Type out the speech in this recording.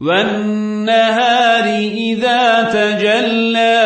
والنهار إذا تجلى